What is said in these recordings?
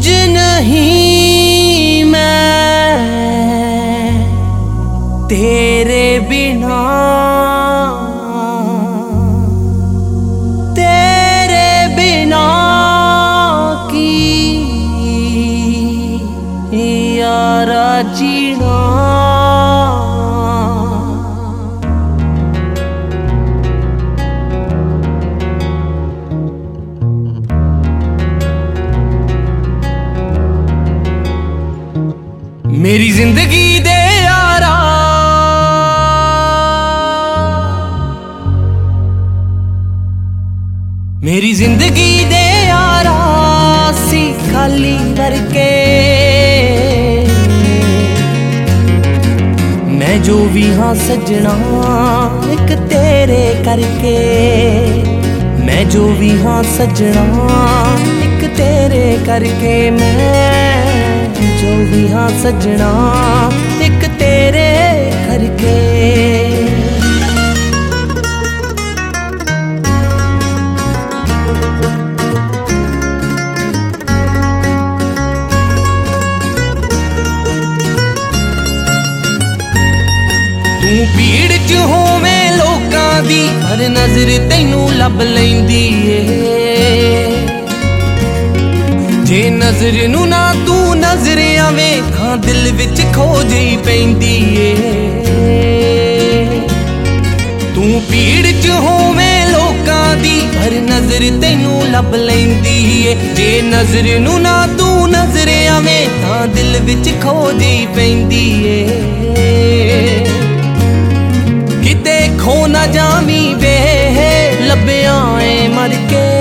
ਕੁਝ ਨਹੀਂ ਮੈਂ ਤੇਰੇ ਬਿਨਾ। ਤੇਰੇ ਬਿਨਾ ਕੀ ਯਾਰਾ ਜੀਣਾ? ਮੇਰੀ ਜ਼ਿੰਦਗੀ ਦੇ ਯਾਰਾ। ਮੇਰੀ ਜ਼ਿੰਦਗੀ ਦੇ ਯਾਰਾ ਸੀ ਖਾਲੀ ਕਰਕੇ। ਮੈਂ ਜੋ ਵੀ ਹਾਂ ਸੱਜਣਾ ਇੱਕ ਤੇਰੇ ਕਰਕੇ। ਮੈਂ ਜੋ ਵੀ ਹਾਂ ਸੱਜਣਾ ਇੱਕ ਤੇਰੇ ਕਰਕੇ। ਮੈਂ ਜੋ ਵੀ ਹਾਂ ਸੱਜਣਾ, ਇੱਕ ਤੇਰੇ ਕਰਕੇ। ਤੂੰ ਭੀੜ ਚ ਹੋਵੇਂ ਲੋਕਾਂ ਦੀ, ਹਰ ਨਜ਼ਰ ਤੈਨੂੰ ਲੱਭ ਲੈਂਦੀ ਏ। ਜੇ ਨਜ਼ਰ ਨੂੰ ਨਾ ਤੂੰ ਨਜ਼ਰ ਆਵੇ ਤਾਂ ਦਿਲ ਵਿੱਚ ਖੋ ਹੀ ਪੈਂਦੀ ਏ। ਤੂੰ ਪੀੜ ਚ ਹੋਵੇਂ ਲੋਕਾਂ ਦੀ ਹਰ ਨਜ਼ਰ ਤੈਨੂੰ ਲੱਭ ਲੈਂਦੀ ਏ। ਜੇ ਨਜ਼ਰ ਨੂੰ ਨਾ ਤੂੰ ਨਜ਼ਰ ਆਵੇ ਤਾਂ ਦਿਲ ਵਿੱਚ ਖੋ ਹੀ ਪੈਂਦੀ ਏ। ਕਿਤੇ ਖੋ ਨਾ ਜਾਵੀਂ ਵੇ, ਲੱਭਿਆ ਏ ਮਰ ਕੇ।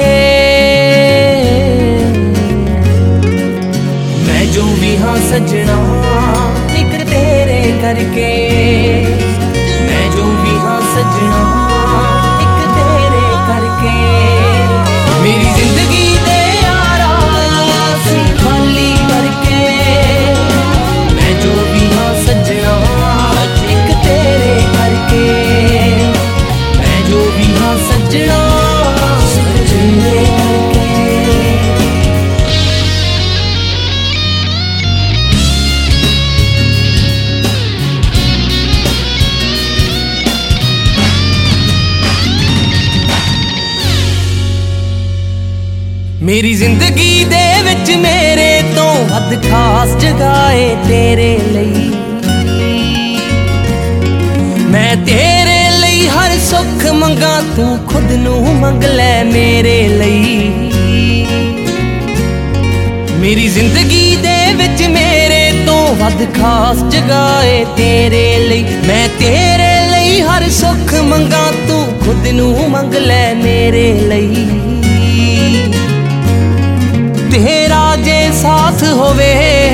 ਜੋ ਵੀ ਹਾਂ ਸੱਜਣਾ ਇੱਕ ਤੇਰੇ ਕਰਕੇ। ਮੈਂ ਜੋ ਵੀ ਹਾਂ ਸੱਜਣਾ ਮੇਰੀ ਜ਼ਿੰਦਗੀ ਦੇ ਵਿੱਚ ਮੇਰੇ ਤੋਂ ਵੱਧ ਖਾਸ ਜਗਾਏ ਤੇਰੇ ਲਈ। ਮੈਂ ਤੇਰੇ ਲਈ ਹਰ ਸੁੱਖ ਮੰਗਾ ਤੂੰ ਖੁਦ ਨੂੰ ਮੰਗ ਲੈ ਮੇਰੇ ਲਈ। ਮੇਰੀ ਜ਼ਿੰਦਗੀ ਦੇ ਵਿੱਚ ਮੇਰੇ ਤੋਂ ਵੱਧ ਖਾਸ ਜਗਾਏ ਤੇਰੇ ਲਈ। ਮੈਂ ਤੇਰੇ ਲਈ ਹਰ ਸੁੱਖ ਮੰਗਾ ਤੂੰ ਖੁਦ ਨੂੰ ਮੰਗ ਲੈ ਮੇਰੇ ਲਈ। ਸਾਥ ਹੋਵੇ।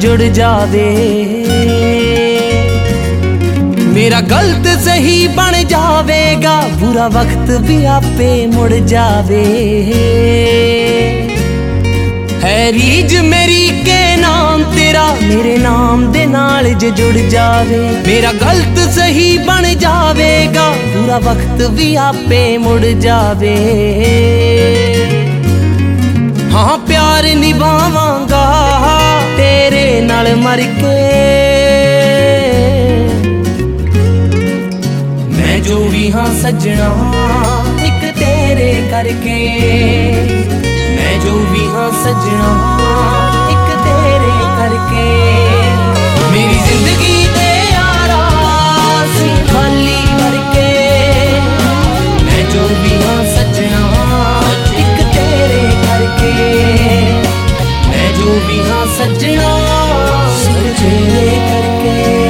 ਜੁੜ ਜਾਵੇ। ਮੇਰਾ ਗਲਤ ਸਹੀ ਬਣ ਜਾਵੇਗਾ, ਬੁਰਾ ਵਕਤ ਵੀ ਆਪੇ ਮੁੜ ਜਾਵੇ। ਹੈ ਰੀਜ ਮੇਰੀ ਕੇ ਨਾਮ ਤੇਰਾ, ਮੇਰੇ ਨਾਮ ਦੇ ਨਾਲ ਜੇ ਜੁੜ ਜਾਵੇ। ਮੇਰਾ ਗਲਤ ਸਹੀ ਬਣ ਜਾਵੇਗਾ, ਬੁਰਾ ਵਕਤ ਵੀ ਆਪੇ ਮੁੜ ਜਾਵੇ। ਹਾਂ, ਪਿਆਰ ਨਿਭਾਵਾਂਗਾ ਤੇਰੇ ਨਾਲ ਮਰ ਕੇ। ਮੈਂ ਜੋ ਵੀ ਹਾਂ ਸੱਜਣਾ, ਇੱਕ ਤੇਰੇ ਕਰਕੇ। ਮੈਂ ਜੋ ਵੀ ਹਾਂ ਸੱਜਣਾ, ਇੱਕ ਤੇਰੇ ਕਰਕੇ। ਮੇਰੀ ਜ਼ਿੰਦਗੀ ਹਾਂ ਸੱਜਣਾ। ਤੇਰੇ ਕਰਕੇ